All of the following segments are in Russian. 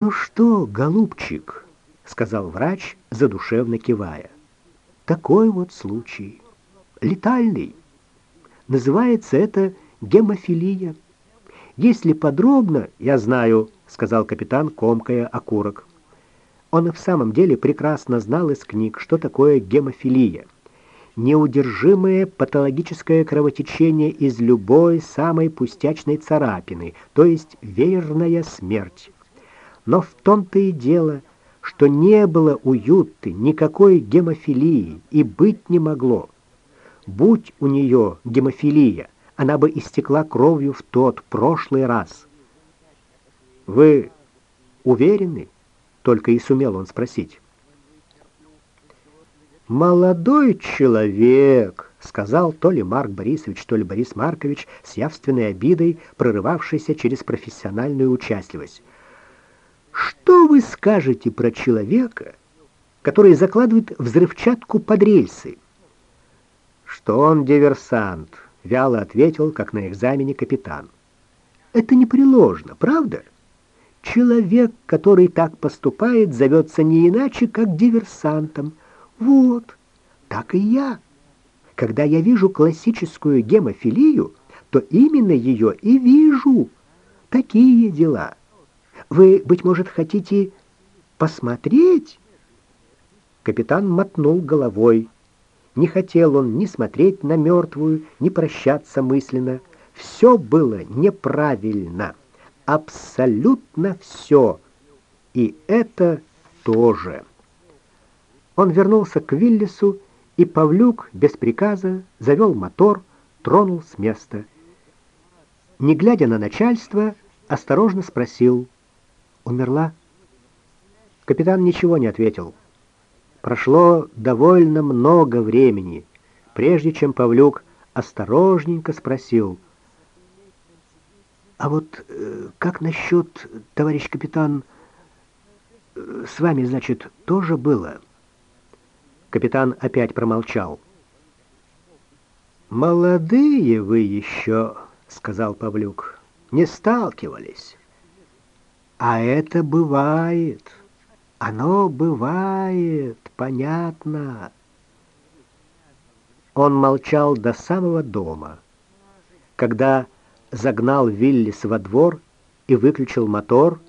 Ну что, голубчик, сказал врач, задушевно кивая. Такой вот случай, летальный. Называется это гемофилия. Если подробно, я знаю, сказал капитан, комкая окурок. Он и в самом деле прекрасно знал из книг, что такое гемофилия. Неудержимое патологическое кровотечение из любой самой пустячной царапины, то есть верная смерть. Но в том-то и дело, что не было у Ютты никакой гемофилии и быть не могло. Будь у нее гемофилия, она бы истекла кровью в тот прошлый раз. Вы уверены? только и сумел он спросить. Молодой человек, сказал то ли Марк Борисович, то ли Борис Маркович с явственной обидой, прорывавшийся через профессиональную участливость. Что вы скажете про человека, который закладывает взрывчатку под рельсы? Что он диверсант, вяло ответил, как на экзамене капитан. Это непреложно, правда? Человек, который так поступает, зовется не иначе, как диверсантом. Вот, так и я. Когда я вижу классическую гемофилию, то именно ее и вижу. Такие дела. Вы, быть может, хотите посмотреть? Капитан мотнул головой. Не хотел он ни смотреть на мертвую, ни прощаться мысленно. Все было неправильно. Абсолютно все. И это тоже. Он вернулся к Виллису, и Павлюк без приказа завел мотор, тронул с места. Не глядя на начальство, осторожно спросил: умерла?» Капитан ничего не ответил. Прошло довольно много времени, прежде чем Павлюк осторожненько спросил: "А вот э, как насчет, товарищ капитан, э, с вами, значит, тоже было?" Капитан опять промолчал. "Молодые вы еще», — сказал Павлюк. "Не сталкивались. А это бывает. Оно бывает, понятно. Он молчал до самого дома. Когда загнал Виллис во двор и выключил мотор,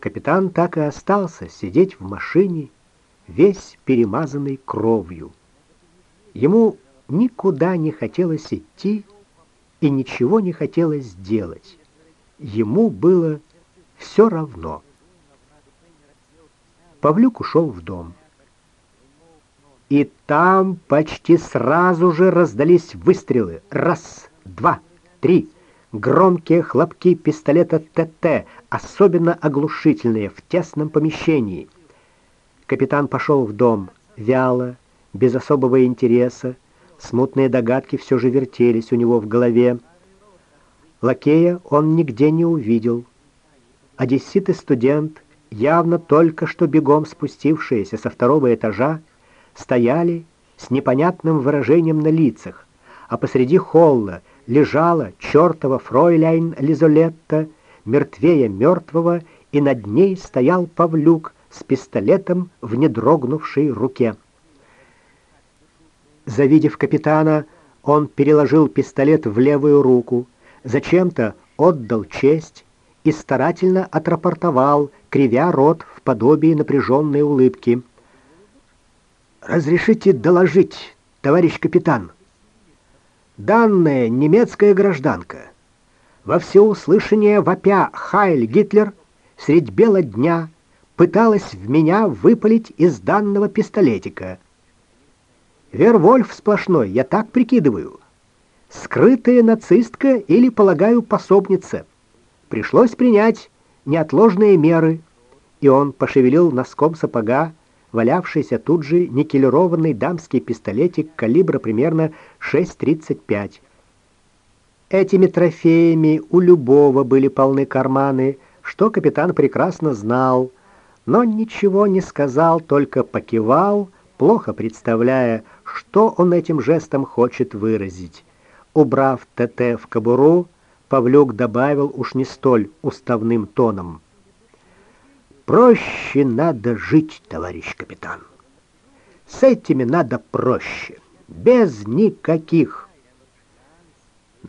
капитан так и остался сидеть в машине, весь перемазанный кровью. Ему никуда не хотелось идти и ничего не хотелось делать. Ему было все равно. Павлюк ушел в дом. И там почти сразу же раздались выстрелы. Раз, два, три. Громкие хлопки пистолета ТТ, особенно оглушительные в тесном помещении. Капитан пошел в дом, вяло, без особого интереса. Смутные догадки все же вертелись у него в голове. Лакея он нигде не увидел. Одессит и студент, явно только что бегом спустившиеся со второго этажа, стояли с непонятным выражением на лицах, а посреди холла лежала чертова фройляйн Лизолетта, мертвее мертвого, и над ней стоял Павлюк с пистолетом в недрогнувшей руке. Завидев капитана, он переложил пистолет в левую руку, зачем-то отдал честь и старательно отрапортовал, кривя рот в подобии напряженной улыбки. Разрешите доложить, товарищ капитан. Данная немецкая гражданка во всеуслышание вопя «Хайль Гитлер» средь бела дня пыталась в меня выпалить из данного пистолетика. Вервольф сплошной, я так прикидываю. Скрытая нацистка или, полагаю, пособница. Пришлось принять неотложные меры, и он пошевелил носком сапога валявшийся тут же никелированный дамский пистолетик калибра примерно 6.35. Этими трофеями у любого были полны карманы, что капитан прекрасно знал, но ничего не сказал, только покивал, плохо представляя, что он этим жестом хочет выразить. Убрав ТТ в кобуру, Павлюк добавил уж не столь уставным тоном: проще надо жить, товарищ капитан. С этими надо проще, без никаких